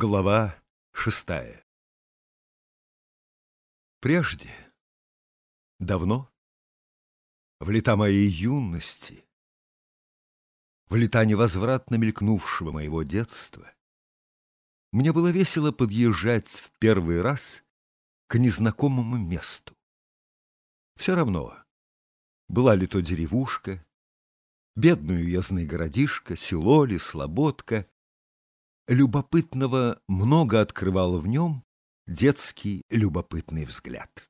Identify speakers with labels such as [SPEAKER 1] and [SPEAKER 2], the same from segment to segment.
[SPEAKER 1] Глава шестая. Прежде, давно, в лета моей юности, в лета невозвратно мелькнувшего моего детства, мне было весело подъезжать в первый раз к незнакомому месту. Все равно, была ли то деревушка, бедный уездный городишко, село ли, слободка, любопытного много открывал в нем детский любопытный взгляд.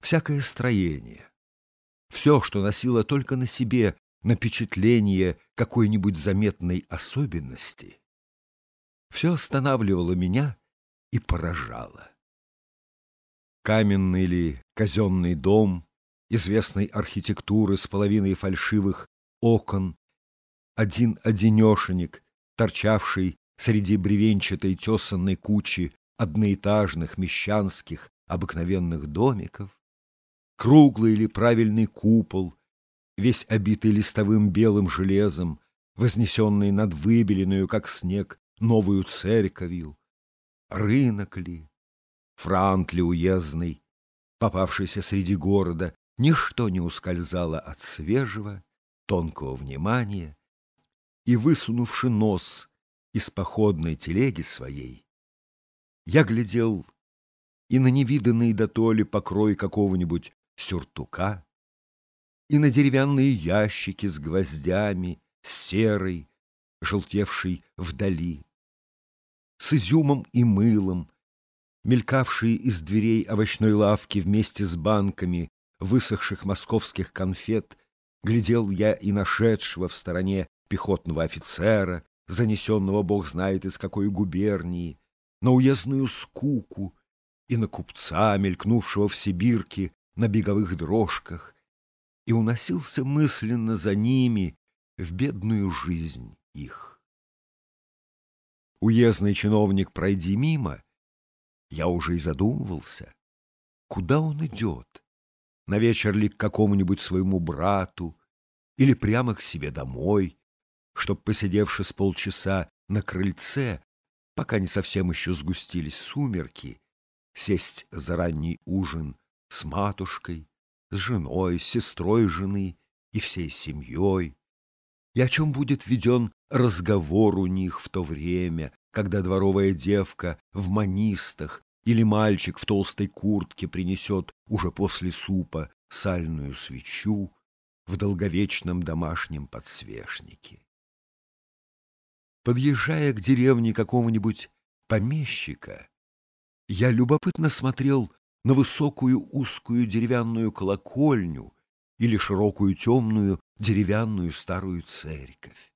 [SPEAKER 1] Всякое строение, все, что носило только на себе напечатление какой-нибудь заметной особенности, все останавливало меня и поражало. Каменный ли казенный дом известной архитектуры с половиной фальшивых окон, один-одинешенек торчавший среди бревенчатой тесанной кучи одноэтажных мещанских обыкновенных домиков, круглый или правильный купол, весь обитый листовым белым железом, вознесенный над выбеленную, как снег, новую церковью, рынок ли, франт ли уездный, попавшийся среди города, ничто не ускользало от свежего, тонкого внимания, и, высунувши нос из походной телеги своей, я глядел и на невиданный дотоле покрой какого-нибудь сюртука, и на деревянные ящики с гвоздями, серой, желтевшей вдали, с изюмом и мылом, мелькавшие из дверей овощной лавки вместе с банками высохших московских конфет, глядел я и нашедшего в стороне пехотного офицера, занесенного бог знает из какой губернии, на уездную скуку и на купца, мелькнувшего в Сибирке на беговых дрожках, и уносился мысленно за ними в бедную жизнь их. Уездный чиновник, пройди мимо, я уже и задумывался, куда он идет, на вечер ли к какому-нибудь своему брату или прямо к себе домой, чтоб, посидевши с полчаса на крыльце, пока не совсем еще сгустились сумерки, сесть за ранний ужин с матушкой, с женой, сестрой жены и всей семьей, и о чем будет веден разговор у них в то время, когда дворовая девка в манистах или мальчик в толстой куртке принесет уже после супа сальную свечу в долговечном домашнем подсвечнике. Подъезжая к деревне какого-нибудь помещика, я любопытно смотрел на высокую узкую деревянную колокольню или широкую темную деревянную старую церковь.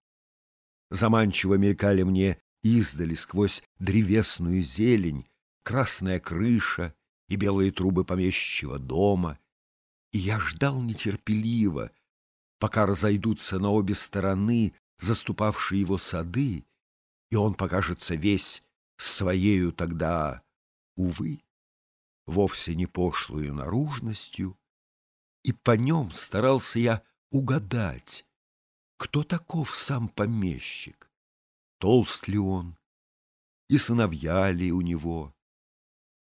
[SPEAKER 1] Заманчиво мелькали мне издали сквозь древесную зелень красная крыша и белые трубы помещичьего дома, и я ждал нетерпеливо, пока разойдутся на обе стороны заступавшие его сады, и он покажется весь своею тогда, увы, вовсе не пошлую наружностью, и по нем старался я угадать, кто таков сам помещик, толст ли он, и сыновья ли у него,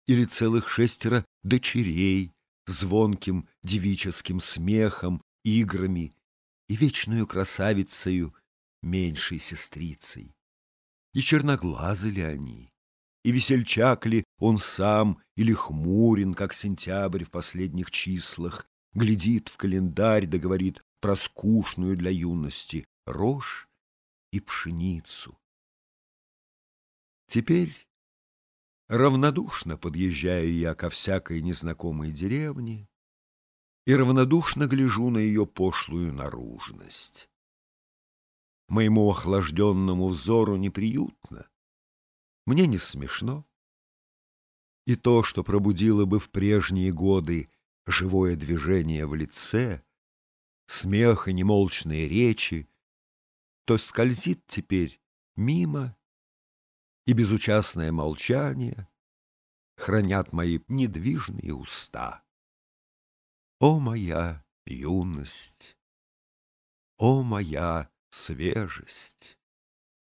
[SPEAKER 1] или целых шестеро дочерей, звонким девическим смехом, играми и вечную красавицею меньшей сестрицей. И черноглазы ли они, и весельчак ли он сам, или хмурен, как сентябрь в последних числах, глядит в календарь да говорит про скучную для юности рожь и пшеницу. Теперь равнодушно подъезжаю я ко всякой незнакомой деревне и равнодушно гляжу на ее пошлую наружность моему охлажденному взору неприютно. Мне не смешно. И то, что пробудило бы в прежние годы живое движение в лице, смех и немолчные речи, то скользит теперь мимо, и безучастное молчание хранят мои недвижные уста. О, моя юность! О, моя свежесть.